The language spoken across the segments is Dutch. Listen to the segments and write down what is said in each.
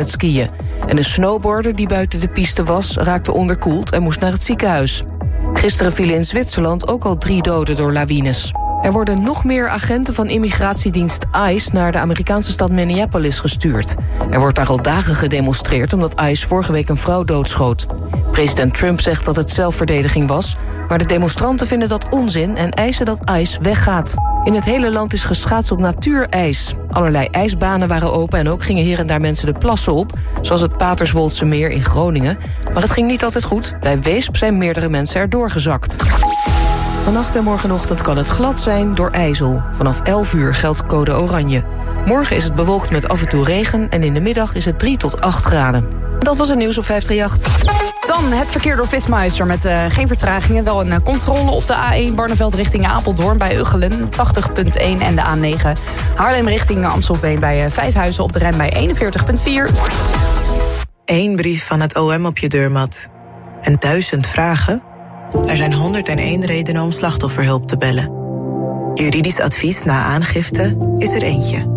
het skiën. En een snowboarder die buiten de piste was, raakte onderkoeld en moest naar het ziekenhuis. Gisteren vielen in Zwitserland ook al drie doden door lawines. Er worden nog meer agenten van immigratiedienst ICE... naar de Amerikaanse stad Minneapolis gestuurd. Er wordt daar al dagen gedemonstreerd... omdat ICE vorige week een vrouw doodschoot. President Trump zegt dat het zelfverdediging was... maar de demonstranten vinden dat onzin en eisen dat ICE weggaat. In het hele land is geschaatst op natuurijs. Allerlei ijsbanen waren open en ook gingen hier en daar mensen de plassen op... zoals het Paterswoldse meer in Groningen. Maar het ging niet altijd goed. Bij Weesp zijn meerdere mensen erdoor gezakt. Vannacht en morgenochtend kan het glad zijn door ijzel. Vanaf 11 uur geldt code oranje. Morgen is het bewolkt met af en toe regen... en in de middag is het 3 tot 8 graden. Dat was het nieuws op 538. Dan het verkeer door Flitsmeister met uh, geen vertragingen. Wel een uh, controle op de A1 Barneveld richting Apeldoorn bij Uggelen 80.1 en de A9. Haarlem richting Amstelveen bij uh, Vijfhuizen op de Rijn bij 41.4. Eén brief van het OM op je deurmat. En duizend vragen? Er zijn 101 redenen om slachtofferhulp te bellen. Juridisch advies na aangifte is er eentje.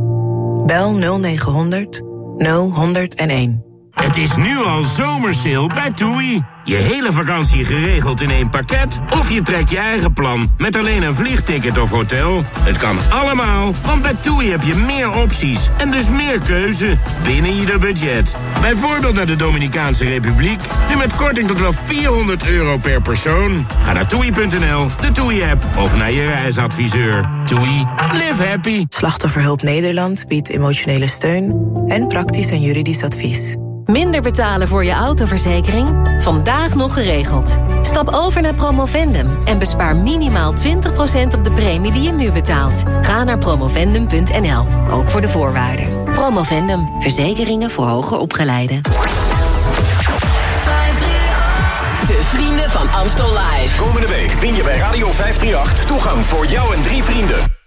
Bel 0900 0101. Het is nu al zomersale bij TUI. Je hele vakantie geregeld in één pakket? Of je trekt je eigen plan met alleen een vliegticket of hotel? Het kan allemaal, want bij TUI heb je meer opties en dus meer keuze binnen je budget. Bijvoorbeeld naar de Dominicaanse Republiek, nu met korting tot wel 400 euro per persoon. Ga naar toei.nl, de TUI-app of naar je reisadviseur. TUI, live happy. Slachtofferhulp Nederland biedt emotionele steun en praktisch en juridisch advies. Minder betalen voor je autoverzekering? Vandaag nog geregeld. Stap over naar Promovendum en bespaar minimaal 20% op de premie die je nu betaalt. Ga naar promovendum.nl, ook voor de voorwaarden. Promovendum, verzekeringen voor hoger opgeleiden. De vrienden van Amstel Live. Komende week win je bij Radio 538 toegang voor jou en drie vrienden.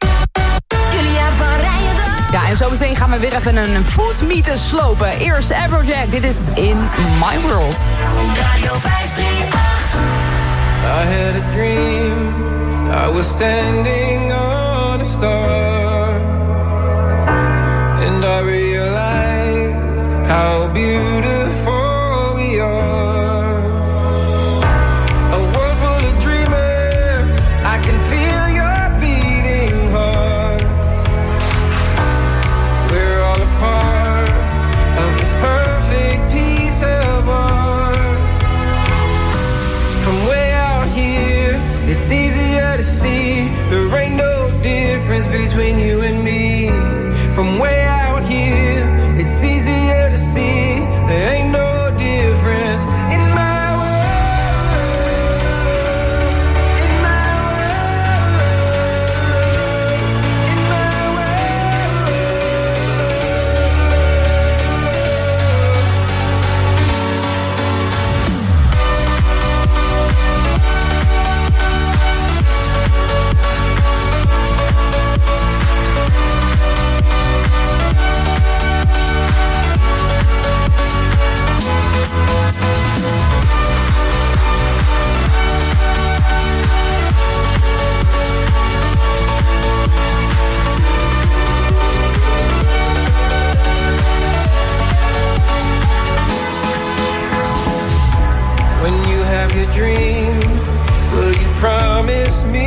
Ja, en zometeen gaan we weer even een foodmeeten slopen. Eerst Afrojack, dit is In My World. Radio 538. I had a dream, I was standing on a star. And I realized how beautiful dream, will you promise me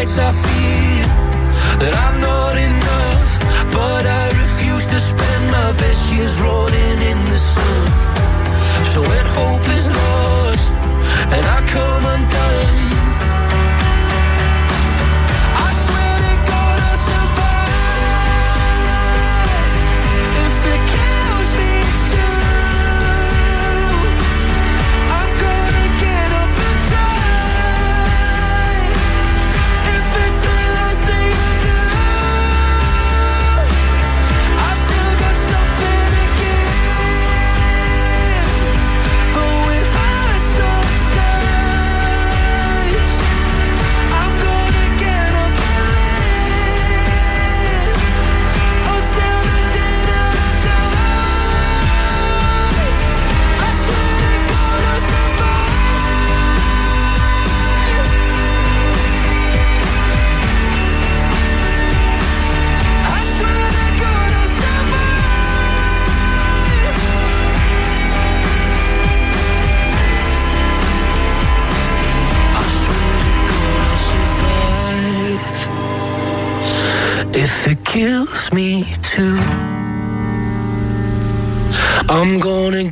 nights I feel that I'm not enough, but I refuse to spend my best years rolling in the sun. So when hope is lost and I come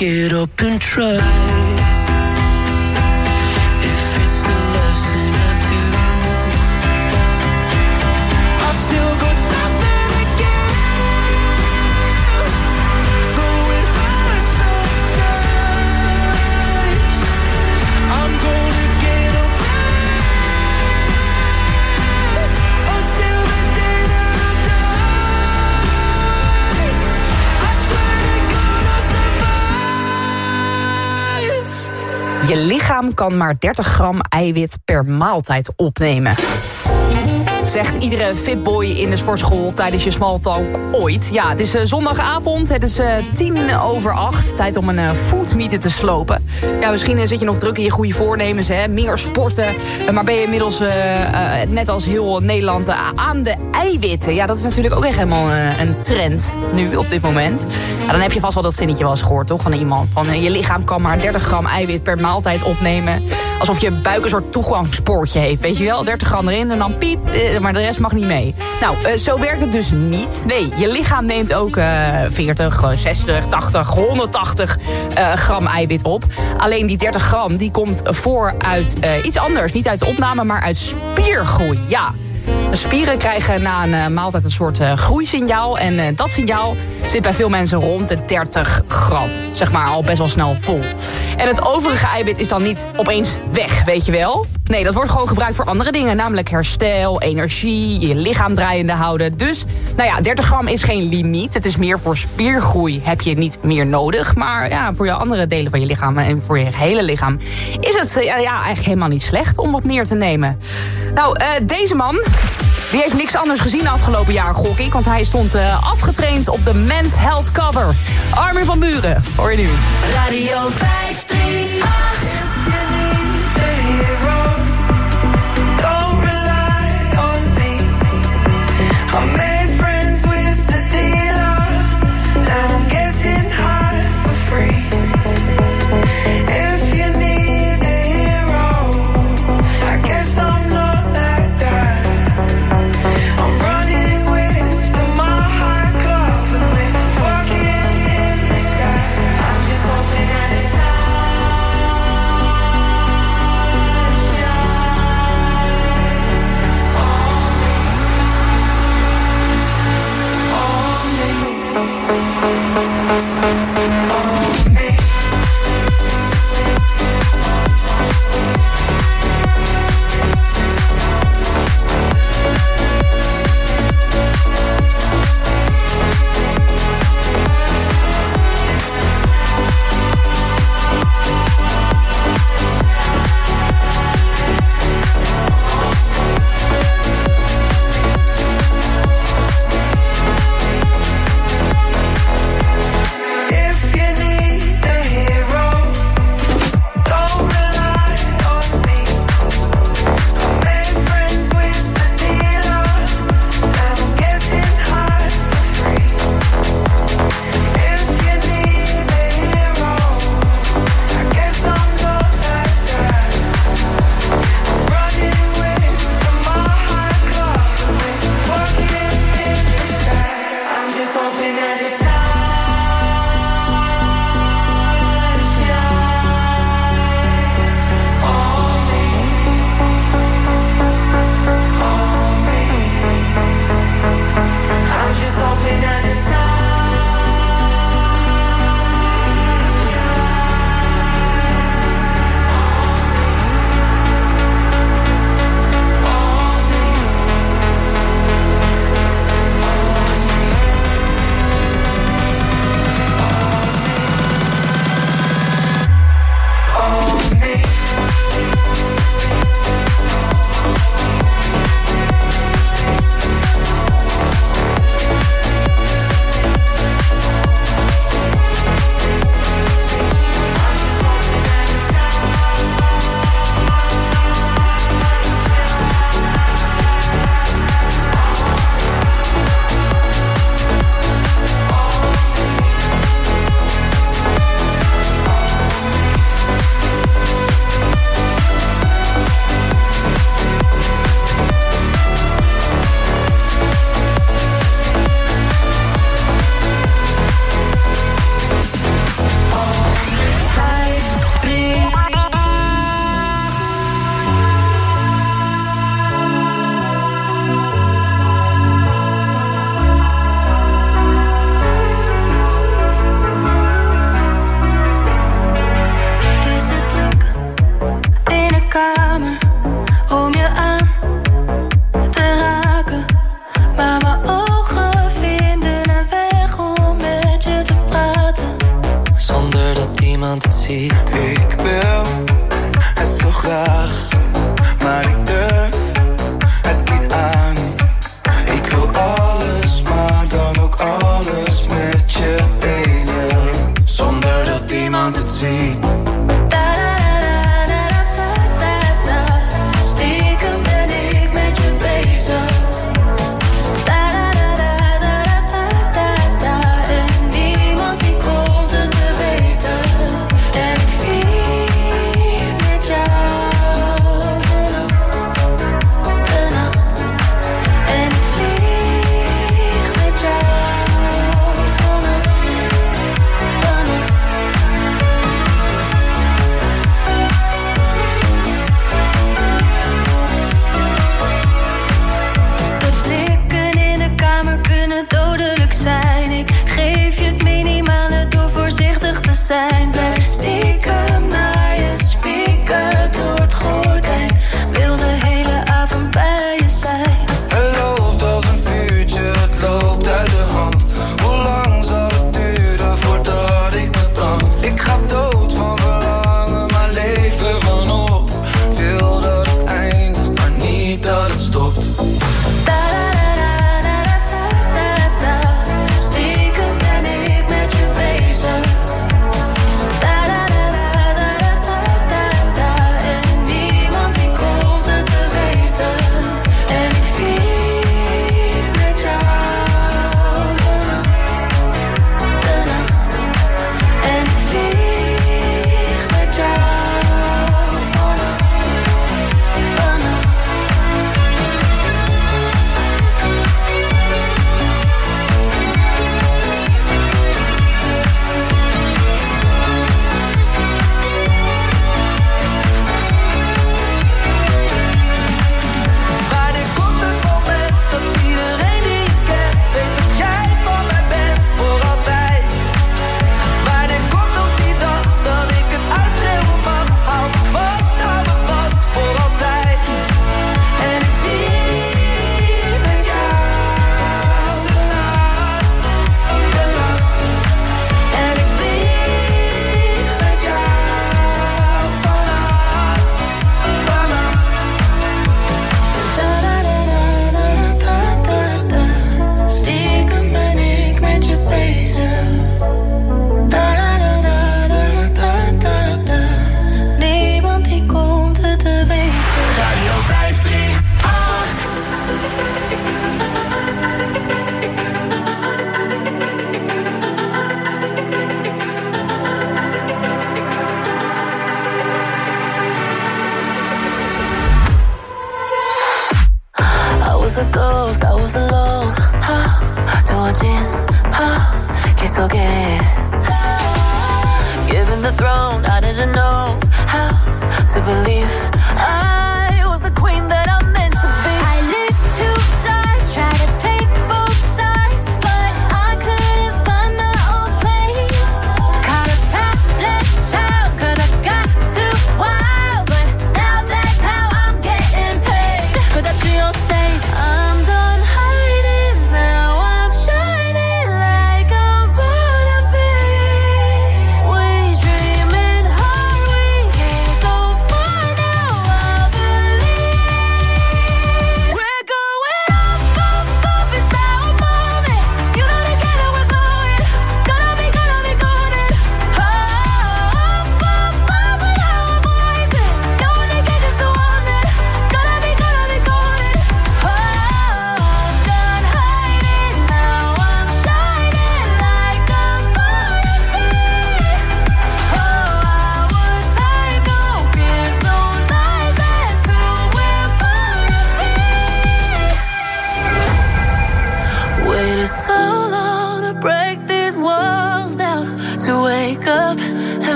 get up and try. Je lichaam kan maar 30 gram eiwit per maaltijd opnemen. Zegt iedere fitboy in de sportschool tijdens je smalltalk ooit. Ja, het is eh, zondagavond, het is eh, tien over acht. Tijd om een uh, foodmeeting te slopen. Ja, misschien eh, zit je nog druk in je goede voornemens, hè. Meer sporten. Eh, maar ben je inmiddels, eh, eh, net als heel Nederland, eh, aan de eiwitten. Ja, dat is natuurlijk ook echt helemaal eh, een trend nu op dit moment. Ja, dan heb je vast wel dat zinnetje wel eens gehoord, toch? Van iemand. Van eh, je lichaam kan maar 30 gram eiwit per maaltijd opnemen. Alsof je buik een soort toegangspoortje heeft, weet je wel? 30 gram erin en dan piep, eh, maar de rest mag niet mee. Nou, eh, zo werkt het dus niet. Nee, je lichaam neemt ook eh 40, eh, 60, 80, 180 eh, gram eiwit op. Alleen die 30 gram, die komt voor uit eh, iets anders. Niet uit de opname, maar uit spiergroei. Ja, spieren krijgen na een eh, maaltijd een soort eh, groeisignaal. En eh, dat signaal zit bij veel mensen rond de 30 gram. Zeg maar al best wel snel vol. En het overige eiwit is dan niet opeens weg, weet je wel? Nee, dat wordt gewoon gebruikt voor andere dingen. Namelijk herstel, energie, je lichaam draaiende houden. Dus, nou ja, 30 gram is geen limiet. Het is meer voor spiergroei heb je niet meer nodig. Maar ja, voor je andere delen van je lichaam en voor je hele lichaam... is het eh, ja, eigenlijk helemaal niet slecht om wat meer te nemen. Nou, eh, deze man... Die heeft niks anders gezien afgelopen jaar, gok ik. Want hij stond uh, afgetraind op de Men's Health cover. Armin van Buren, hoor je nu. Radio 538.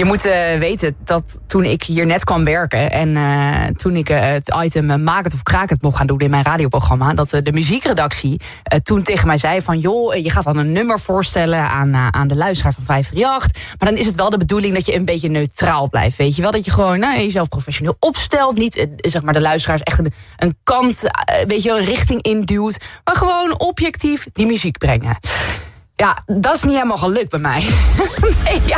Je moet eh, weten dat toen ik hier net kwam werken... en eh, toen ik eh, het item Maak het of Kraak het mocht gaan doen in mijn radioprogramma... dat de muziekredactie toen tegen mij zei van... joh, je gaat dan een nummer voorstellen aan, aan de luisteraar van 538... maar dan is het wel de bedoeling dat je een beetje neutraal blijft. Weet je wel, dat je gewoon nou, jezelf professioneel opstelt. Niet zeg maar de luisteraars echt een, een kant, weet je wel, een richting induwt... maar gewoon objectief die muziek brengen. Ja, dat is niet helemaal gelukt bij mij. nee, ja,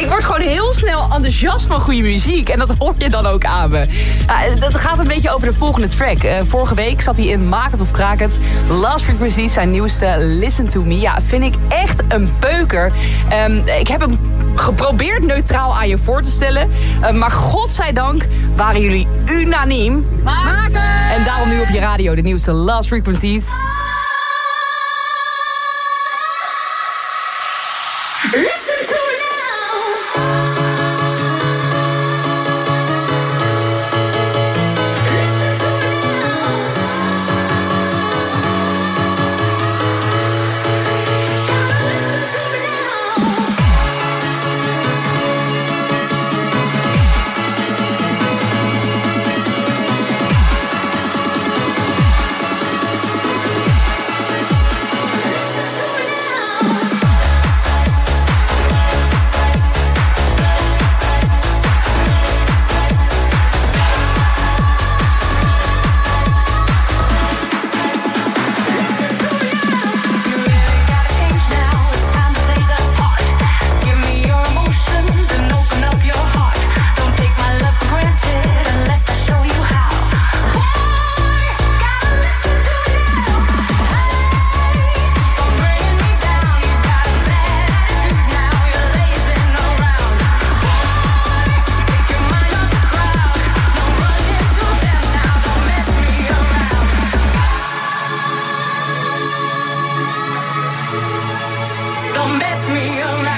ik word gewoon heel snel enthousiast van goede muziek. En dat hoor je dan ook aan me. Ja, dat gaat een beetje over de volgende track. Uh, vorige week zat hij in Maak het of Kraak het. Last Frequency, zijn nieuwste Listen to Me. Ja, vind ik echt een beuker. Um, ik heb hem geprobeerd neutraal aan je voor te stellen. Uh, maar godzijdank waren jullie unaniem. Maken! En daarom nu op je radio de nieuwste Last Frequencies. Ooh. me around.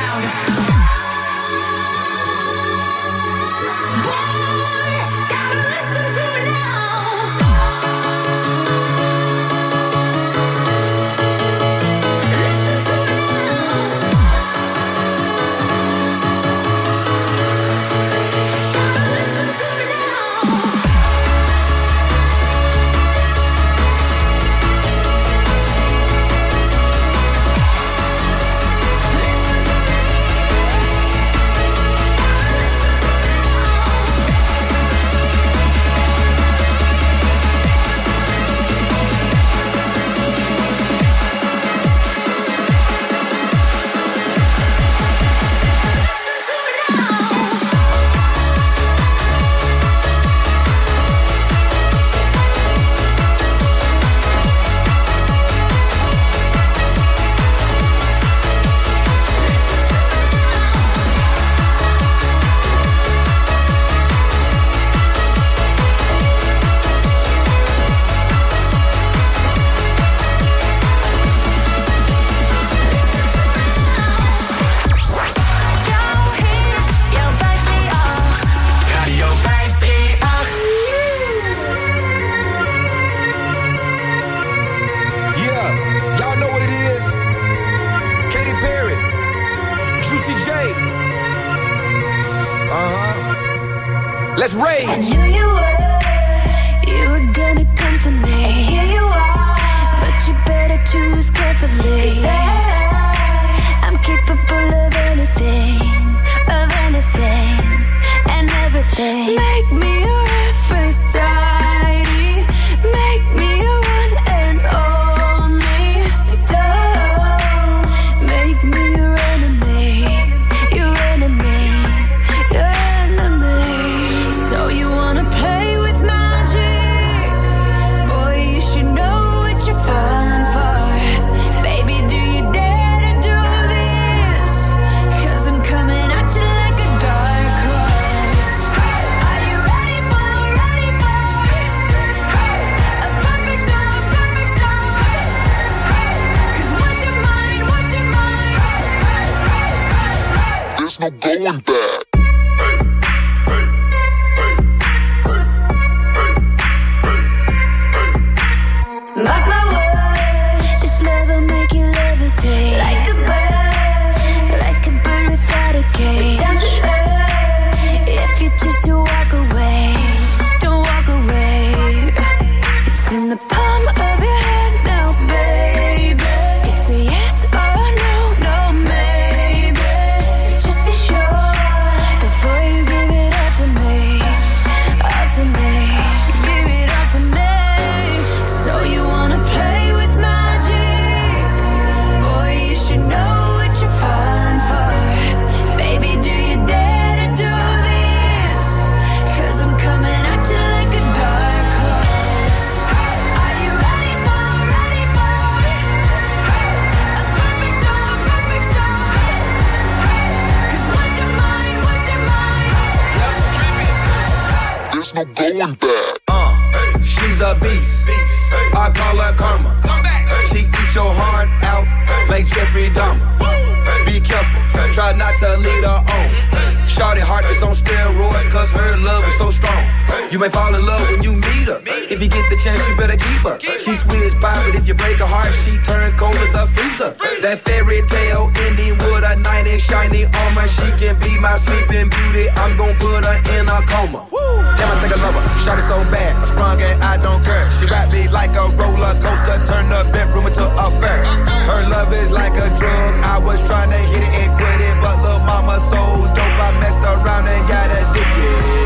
Cause her love is so strong. You may fall in love when you meet her. If you get the chance, you better keep her. She sweet as pie, but if you break her heart, she turn cold as a freezer. That fairy tale ending with a knight in shiny armor. She can be my sleeping beauty. I'm gonna put her in a coma. Damn, I think I love her. Shot it so bad, I sprung and I don't care. She wrapped me like a roller coaster, turn the bedroom into a fair. Her love is like a drug. I was trying to hit it and quit it, but little mama so dope, I messed around and got addicted.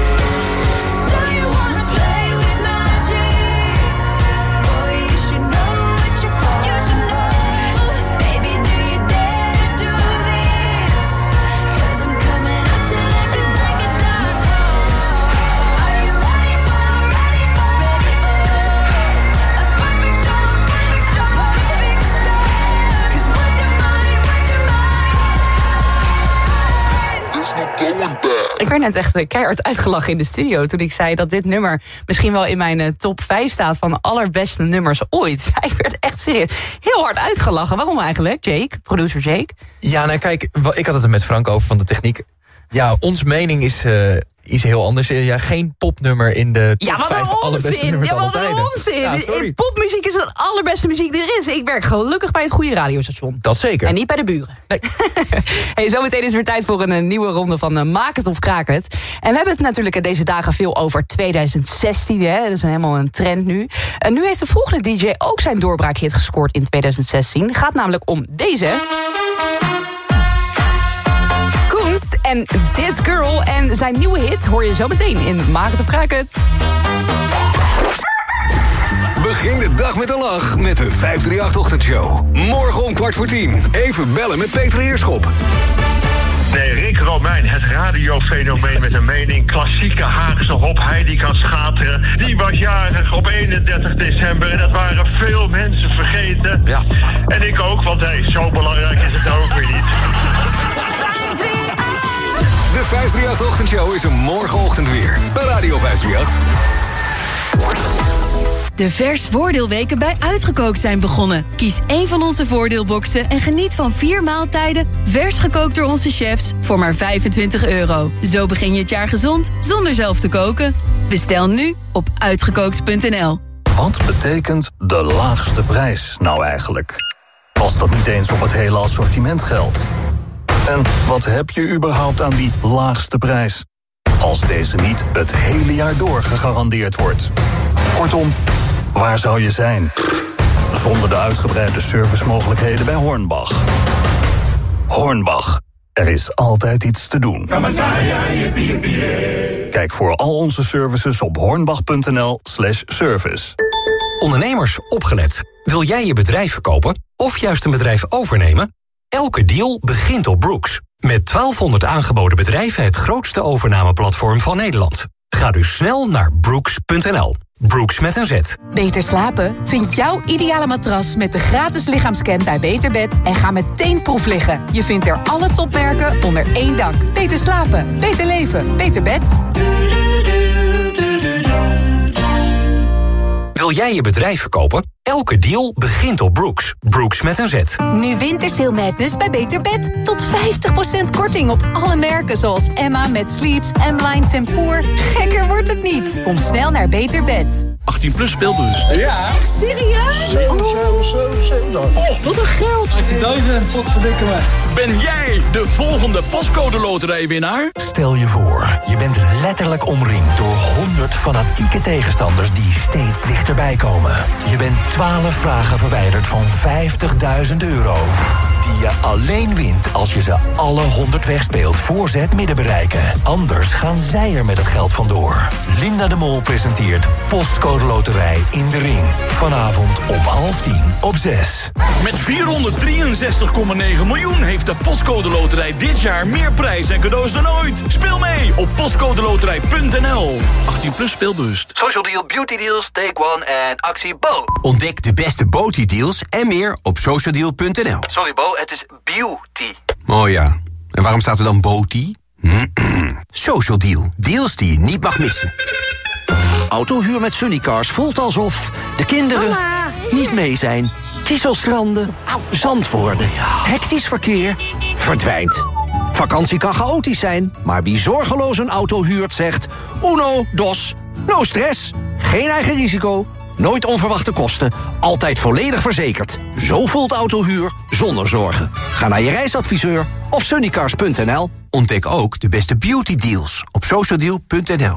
Werd net echt keihard uitgelachen in de studio... toen ik zei dat dit nummer misschien wel in mijn eh, top 5 staat... van allerbeste nummers ooit. Hij werd echt serieus heel hard uitgelachen. Waarom eigenlijk, Jake? Producer Jake? Ja, nou kijk, ik had het er met Frank over van de techniek. Ja, ons mening is eh, iets heel anders. Eh, Ja, geen popnummer in de top Ja, wat 5 een allerbeste nummers Ja, wat een onzin! Ja. Popmuziek is de allerbeste muziek die er is. Ik werk gelukkig bij het goede radiostation. Dat zeker. En niet bij de buren. hey, zometeen is het weer tijd voor een, eh, nieuwe ronde van eh, Maak het of Kraak het. En we hebben het natuurlijk deze dagen veel over 2016. Hè? Dat is een, helemaal een trend nu. En nu heeft de volgende DJ ook zijn doorbraakhit gescoord in 2016. Gaat namelijk om deze... En This Girl. En zijn nieuwe hit hoor je zo meteen in Maak het of Kraak het. Begin de dag met een lach met de 538-ochtendshow. Morgen om kwart voor tien. Even bellen met Peter Heerschop. Nee, Rick Romein, het radiofenomeen met een mening. Klassieke Haagse hop, hij die kan schateren. Die was jarig op 31 december en dat waren veel mensen vergeten. Ja. En ik ook, want hey, zo belangrijk is het ook weer niet. De 538-ochtendshow is er morgenochtend weer. Bij Radio 538. De vers voordeelweken bij Uitgekookt zijn begonnen. Kies één van onze voordeelboxen en geniet van vier maaltijden... vers gekookt door onze chefs voor maar 25 euro. Zo begin je het jaar gezond zonder zelf te koken. Bestel nu op uitgekookt.nl. Wat betekent de laagste prijs nou eigenlijk? Als dat niet eens op het hele assortiment geldt. En wat heb je überhaupt aan die laagste prijs? Als deze niet het hele jaar door gegarandeerd wordt. Kortom, waar zou je zijn? Zonder de uitgebreide servicemogelijkheden bij Hornbach. Hornbach, er is altijd iets te doen. Kijk voor al onze services op hornbach.nl slash service. Ondernemers, opgelet. Wil jij je bedrijf verkopen of juist een bedrijf overnemen? Elke deal begint op Brooks. Met 1200 aangeboden bedrijven het grootste overnameplatform van Nederland. Ga dus snel naar brooks.nl. Brooks met een Z. Beter slapen? Vind jouw ideale matras met de gratis lichaamscan bij Beterbed en ga meteen proef liggen. Je vindt er alle topmerken onder één dak. Beter slapen, beter leven, beter bed. Wil jij je bedrijf verkopen? Elke deal begint op Brooks. Brooks met een Z. Nu Wintersail Madness bij Beter Bed. Tot 50% korting op alle merken zoals Emma met Sleeps, M-Line Tempoor. Gekker wordt het niet. Kom snel naar Beter Bed. 18 plus speelbus. Ja. Echt serieus? Oh, wat een geld. 18.000, wat verdikken me. Ben jij de volgende postcode loterijwinnaar? Stel je voor, je bent letterlijk omringd door 100 fanatieke tegenstanders die steeds dichterbij komen. Je bent 12 vragen verwijderd van 50.000 euro. Die je alleen wint als je ze alle 100 wegspeelt voor ze het midden bereiken. Anders gaan zij er met het geld vandoor. Linda de Mol presenteert Postcode Loterij in de Ring. Vanavond om half tien op 6. Met 463,9 miljoen heeft de Postcode Loterij dit jaar meer prijs en cadeaus dan ooit. Speel mee op postcodeloterij.nl. 18 plus speelbewust. Social Deal, Beauty Deals, Take One en actie Bo. Ontdek de beste Boti deals en meer op socialdeal.nl. Sorry Bo, het is beauty. Oh ja, en waarom staat er dan Boti? Social Deal, deals die je niet mag missen. Autohuur met Sunnycars voelt alsof de kinderen niet mee zijn. Kieselstranden, zand worden, hectisch verkeer, verdwijnt. Vakantie kan chaotisch zijn, maar wie zorgeloos een auto huurt zegt... Uno, dos, no stress, geen eigen risico, nooit onverwachte kosten... altijd volledig verzekerd. Zo voelt autohuur zonder zorgen. Ga naar je reisadviseur of sunnycars.nl. Ontdek ook de beste beauty deals op socialdeal.nl.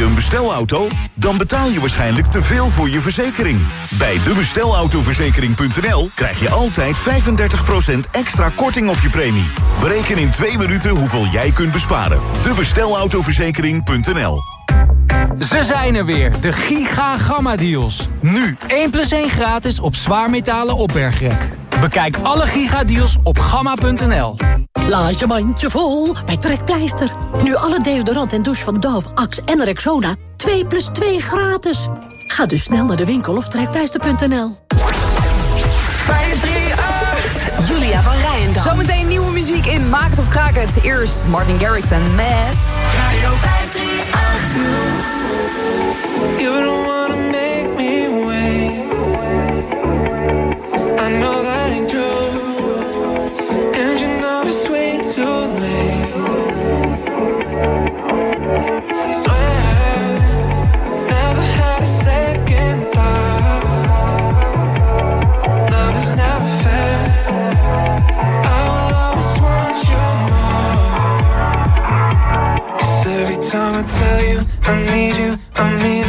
je een bestelauto? Dan betaal je waarschijnlijk te veel voor je verzekering. Bij debestelautoverzekering.nl krijg je altijd 35% extra korting op je premie. Bereken in twee minuten hoeveel jij kunt besparen. debestelautoverzekering.nl ze zijn er weer, de Giga Gamma Deals. Nu 1 plus 1 gratis op zwaarmetalen opbergrek. Bekijk alle Giga Deals op gamma.nl. Laat je mandje vol bij Trekpleister. Nu alle deodorant en douche van Dove, Axe en Rexona 2 plus 2 gratis. Ga dus snel naar de winkel of trekpleister.nl. 538 Julia van Rijendal. Zometeen nieuwe muziek in Maak het of kraak het. Eerst Martin Garrix en Matt. Radio 538 I need you, I need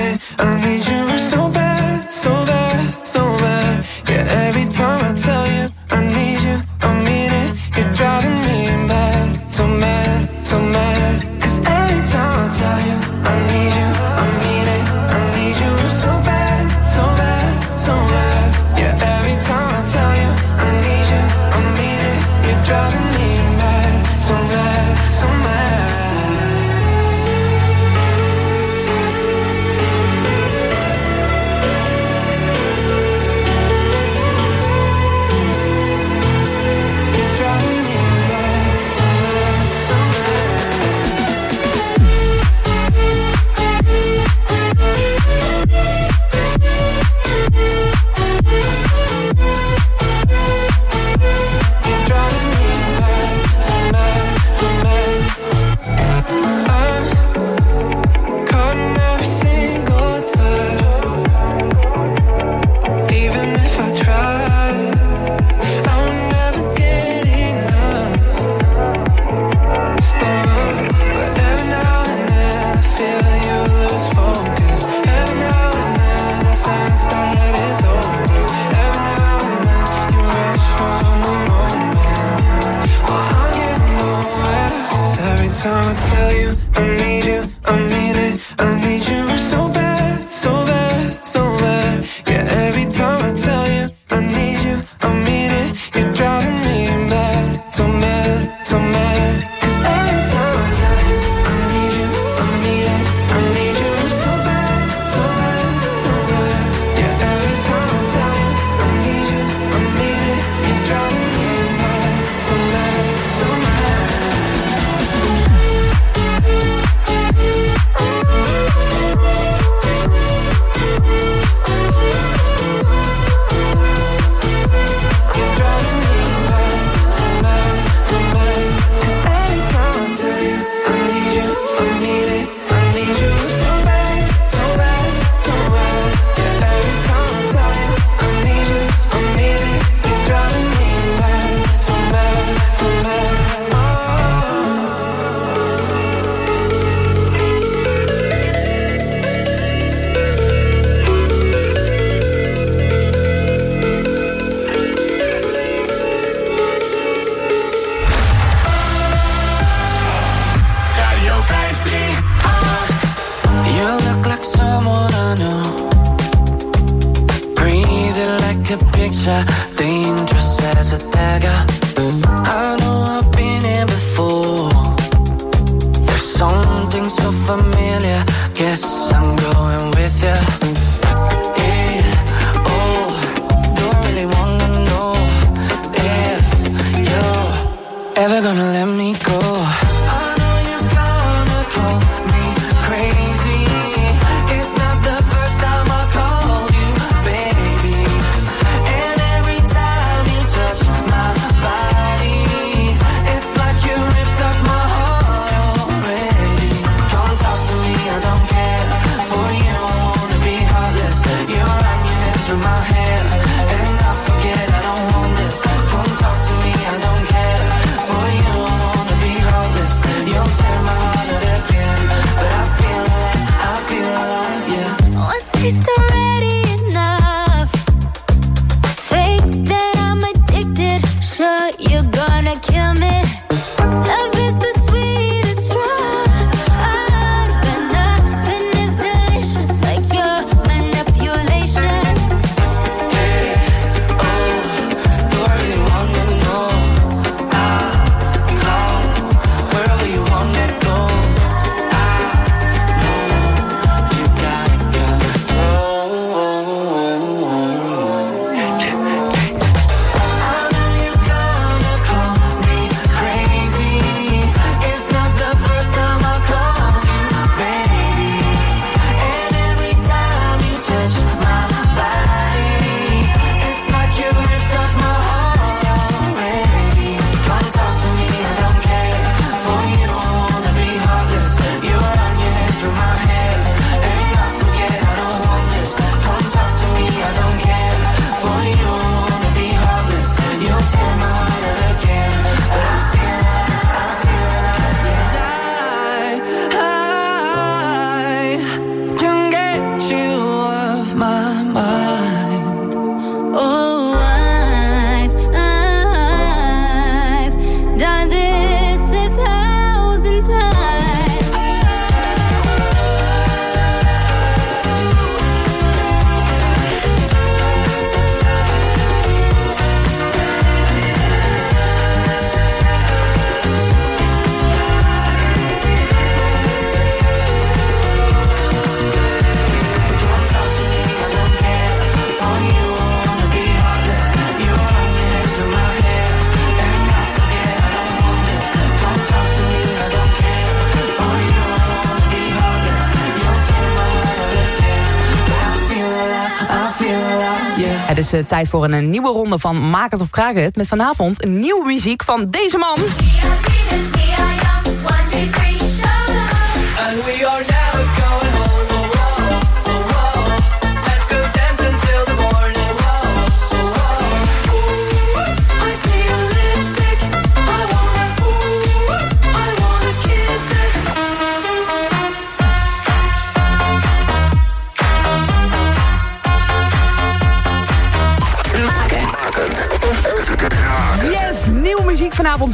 eh, tijd voor een, eh, nieuwe ronde van Maak het of Kraak het. Met vanavond een nieuwe muziek van deze man.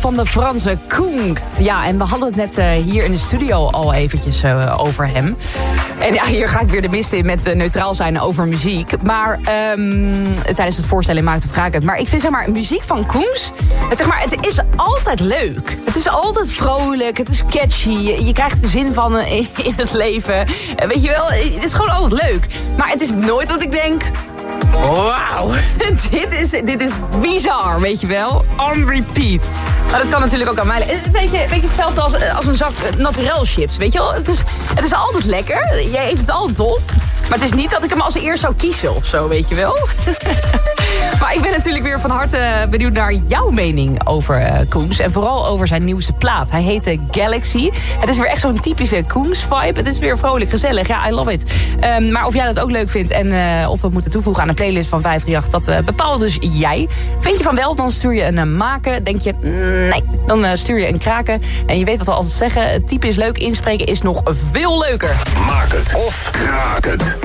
Van de Franse Koens. Ja, en we hadden het net eh, hier in de studio al eventjes eh, over hem. En ja, hier ga ik weer de mist in met eh, neutraal zijn over muziek. Maar ehm, tijdens het voorstellen maakt of raak het. Maar ik vind zeg maar, muziek van Koens... Het, zeg maar, het is altijd leuk. Het is altijd vrolijk, het is catchy. Je, krijgt de zin van in het leven. Weet je wel, het is gewoon altijd leuk. Maar het is nooit dat ik denk... Wauw, dit is, dit is bizar, weet je wel. On repeat. Maar dat kan natuurlijk ook aan mij liggen. Weet je, weet je hetzelfde als, als een zak eh, naturel chips, weet je wel. Het is, het is altijd lekker, jij eet het altijd op. Maar het is niet dat ik hem als eerst zou kiezen of zo, weet je wel. maar ik ben natuurlijk weer van harte benieuwd naar jouw mening over eh, Koens. En vooral over zijn nieuwste plaat. Hij heet Galaxy. Het is weer echt zo'n typische Koens-vibe. Het is weer vrolijk, gezellig. Ja, I love it. Ehm, maar of jij dat ook leuk vindt en eh, of we moeten toevoegen aan de playlist van 538... dat eh, bepaalt dus jij. Vind je van wel, dan stuur je een eh, maken. Denk je, mm, nee, dan eh, stuur je een kraken. En je weet wat we altijd zeggen. Het type is leuk, inspreken is nog veel leuker. Maak het of kraak het.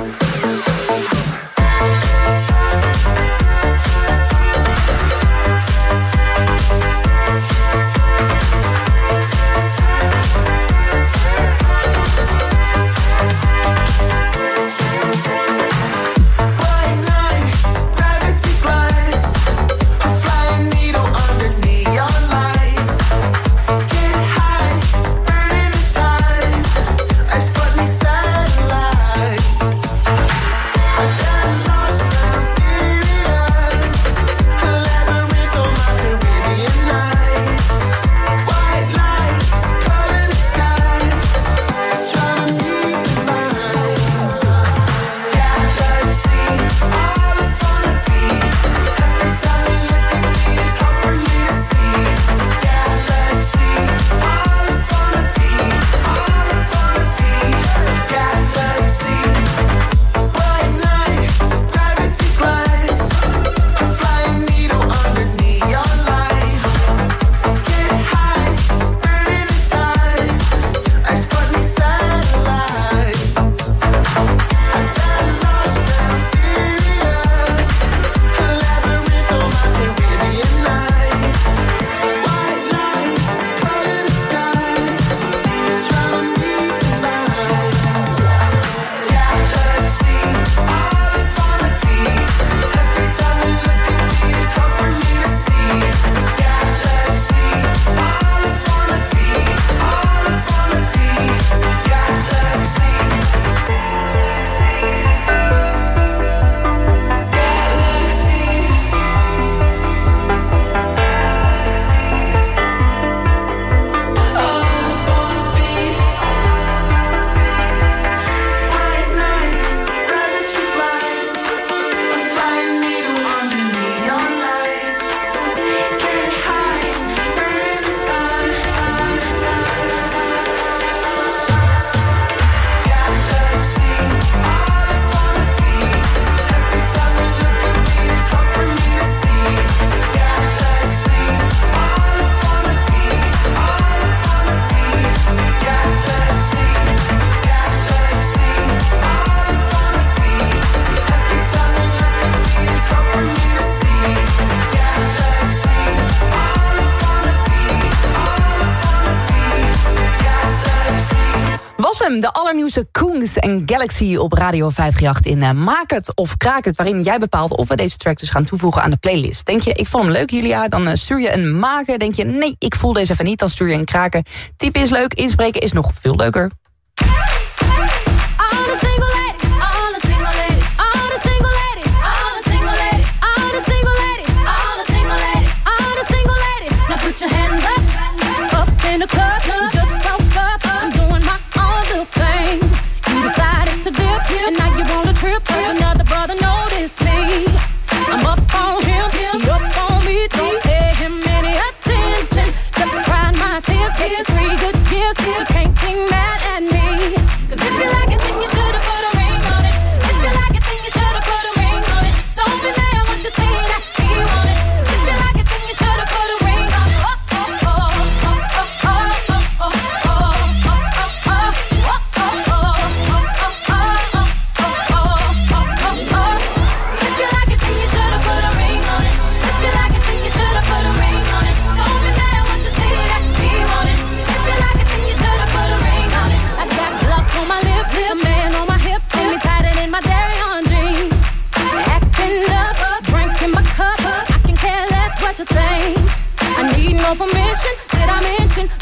De allernieuwste Koens en Galaxy op Radio 538 in eh, Maak het of Kraak het... waarin jij bepaalt of we deze track dus gaan toevoegen aan de playlist. Denk je, ik vond hem leuk, Julia, dan eh, stuur je een maken. Denk je, nee, ik voel deze even niet, dan stuur je een kraken. Type is leuk, inspreken is nog veel leuker.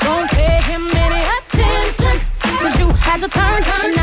Don't pay him any attention. Cause you had your turn.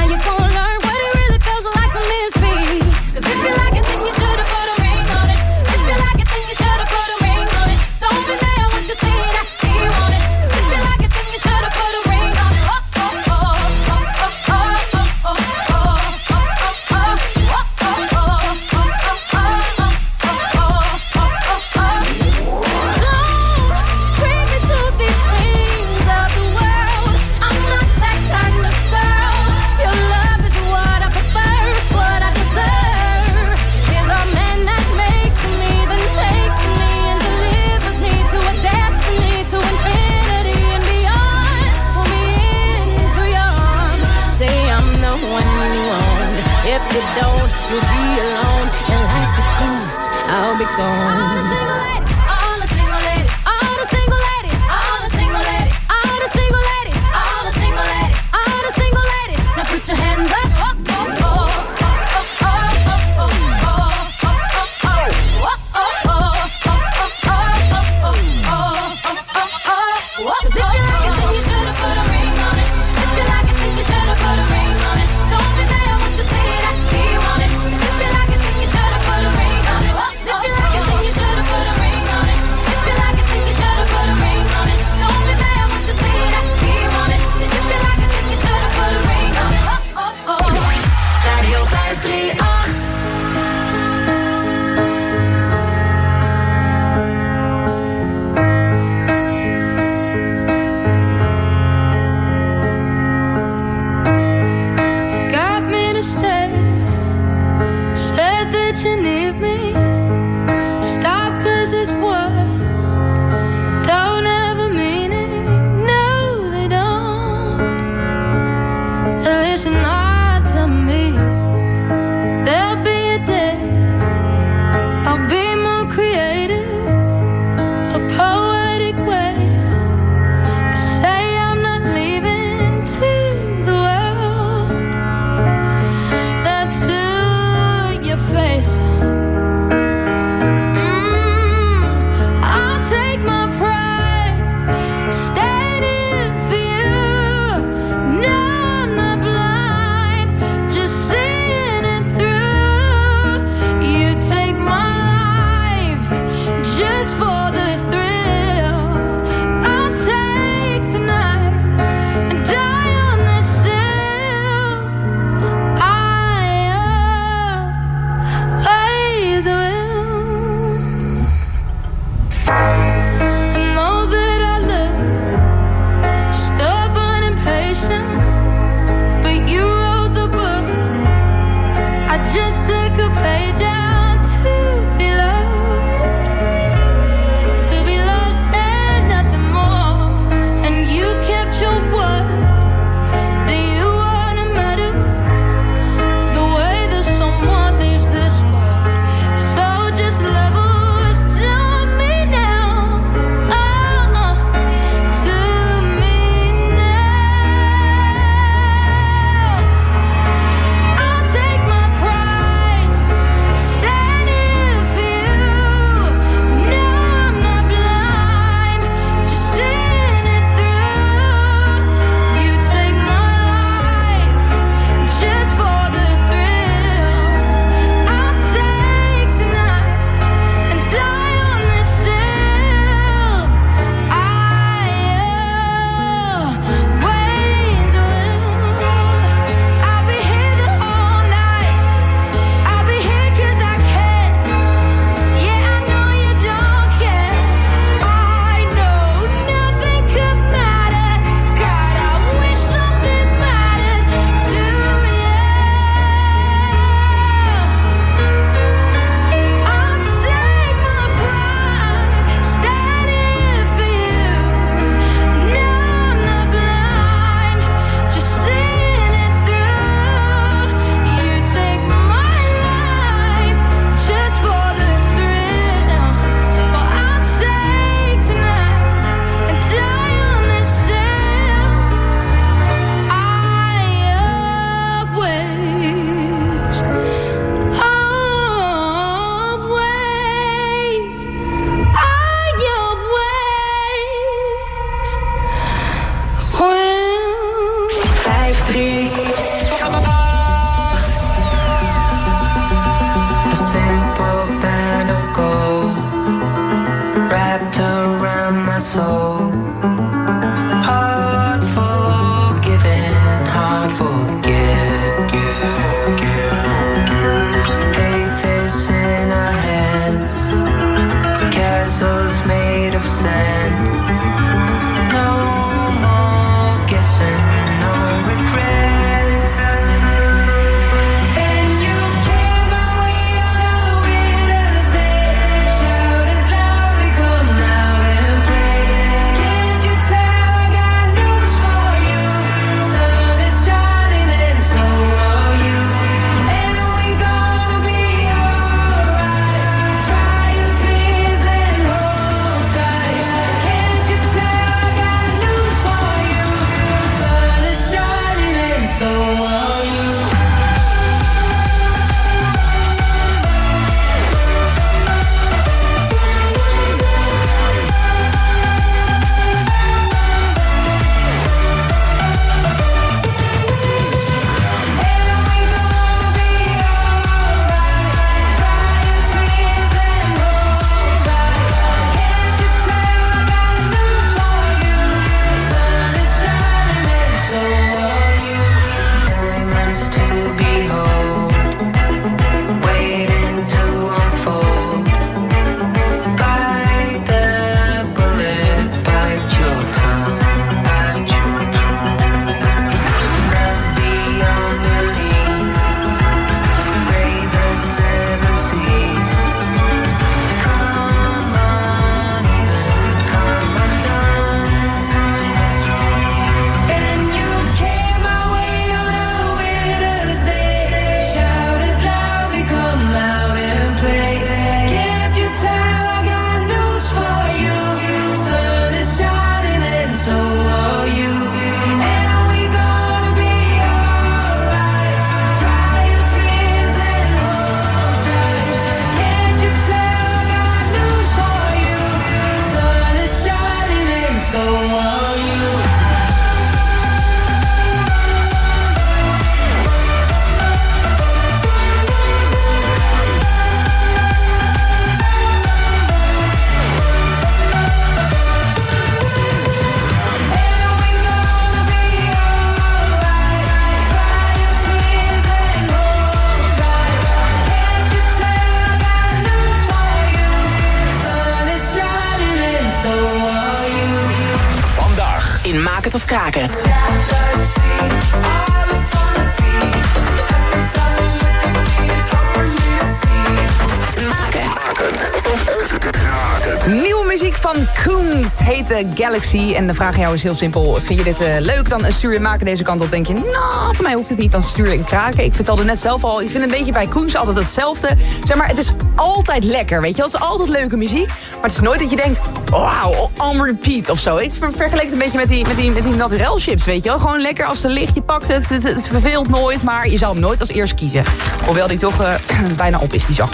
Nieuwe muziek van Koens heet eh, Galaxy. En de vraag aan jou is heel simpel. Vind je dit eh, leuk? Dan stuur je maken deze kant op. Denk je, nou, voor mij hoeft het niet. Dan stuur je een kraken. Ik vertelde net zelf al, ik vind een beetje bij Koens altijd hetzelfde. Zeg maar, het is altijd lekker, weet je wel. Het is altijd leuke muziek. Maar het is nooit dat je denkt, wauw, on repeat of zo. Ik ver- vergeleek het een beetje met die, met die, met die naturel chips, weet je wel. Gewoon lekker als het licht, je pakt het, het, verveelt nooit. Maar je zou hem nooit als eerst kiezen. Hoewel die toch eh, bijna op is, die zak.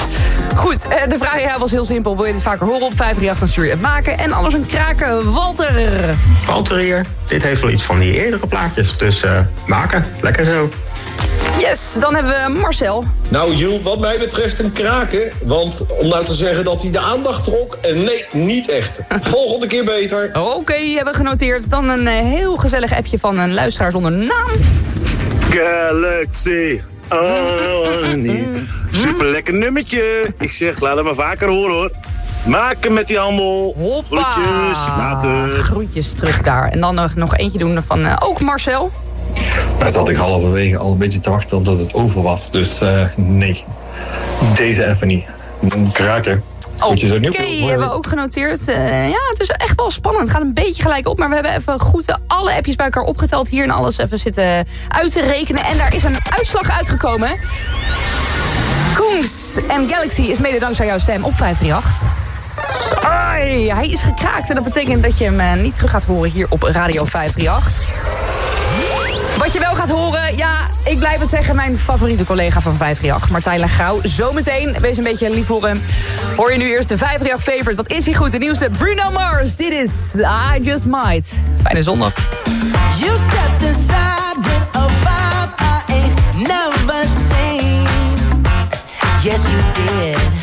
Goed, eh, de vraag jou was heel simpel. Wil je dit vaker horen op 538, dan stuur je het maken. En anders een kraken, Walter. Walter hier. Dit heeft wel iets van die eerdere plaatjes. Dus eh, maken. Lekker zo. Yes, dan hebben we Marcel. Nou, Jules, wat mij betreft een kraken. Want om nou te zeggen dat hij de aandacht trok... eh, nee, niet echt. Volgende keer beter. Oké, hebben we genoteerd. Dan een eh, heel gezellig appje van een luisteraar zonder naam. Galaxy. Oh, nee. Super lekker nummertje. Ik zeg, laat het maar vaker horen hoor. Maken met die handel. Groetjes, later. Groetjes terug daar. En dan nog, nog eentje doen van eh, ook Marcel. Daar zat ik halverwege al een beetje te wachten omdat het over was. Dus eh, nee, deze even niet. Kraken. Oké, Nieuwpoort. hebben we ook genoteerd. Eh, ja, het is echt wel spannend. Het gaat een beetje gelijk op. Maar we hebben even goed alle appjes bij elkaar opgeteld. Hier en alles even zitten uit te rekenen. En daar is een uitslag uitgekomen. Koens en Galaxy is mede dankzij jouw stem op 538. Ai, hij is gekraakt en dat betekent dat je hem eh, niet terug gaat horen hier op Radio 538. Wat je wel gaat horen, ja, ik blijf het zeggen... mijn favoriete collega van 538, Martijn Lagrauw. Zometeen, wees een beetje lief voor. Hoor je nu eerst de 538 favorite. Wat is hij goed? De nieuwste Bruno Mars. Dit is I Just Might. Fijne zondag. You stepped inside with a vibe I ain't never seen. Yes, you did.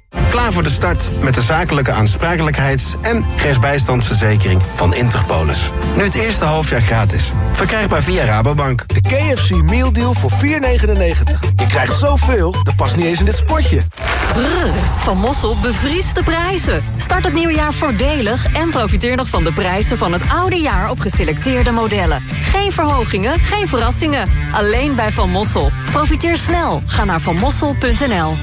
Klaar voor de start met de zakelijke aansprakelijkheids- en rechtsbijstandsverzekering van Interpolis. Nu het eerste halfjaar gratis. Verkrijgbaar via Rabobank. De KFC Meal Deal voor 4,99. Je krijgt zoveel, dat past niet eens in dit spotje. Brrr, van Mossel bevriest de prijzen. Start het nieuwe jaar voordelig en profiteer nog van de prijzen van het oude jaar op geselecteerde modellen. Geen verhogingen, geen verrassingen. Alleen bij Van Mossel. Profiteer snel. Ga naar vanmossel.nl.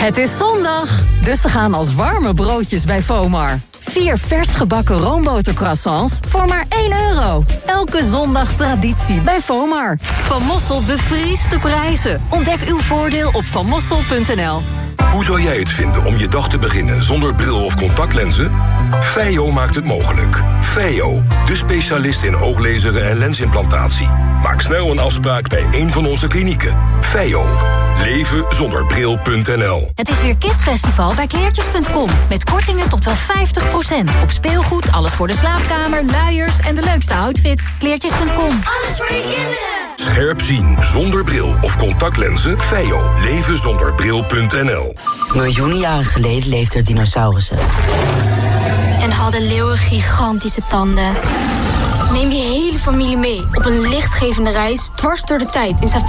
Het is zondag, dus ze gaan als warme broodjes bij Fomar. Vier vers gebakken roombotercroissants voor maar 1 euro. Elke zondag traditie bij Fomar. Van Mossel bevriest de prijzen. Ontdek uw voordeel op vanmossel.nl. Hoe zou jij het vinden om je dag te beginnen zonder bril of contactlenzen? Feio maakt het mogelijk. Feio, de specialist in ooglezeren en lensimplantatie. Maak snel een afspraak bij een van onze klinieken. Feio. Leven zonder bril.nl Het is weer Kidsfestival bij kleertjes.com. Met kortingen tot wel 50%. Op speelgoed, alles voor de slaapkamer, luiers en de leukste outfits. Kleertjes.com. Alles voor je kinderen. Scherp zien zonder bril of contactlenzen? Feio. Leven zonder bril.nl Miljoenen jaren geleden leefden er dinosaurussen. En hadden leeuwen gigantische tanden. Neem je hele familie mee op een lichtgevende reis dwars door de tijd in safari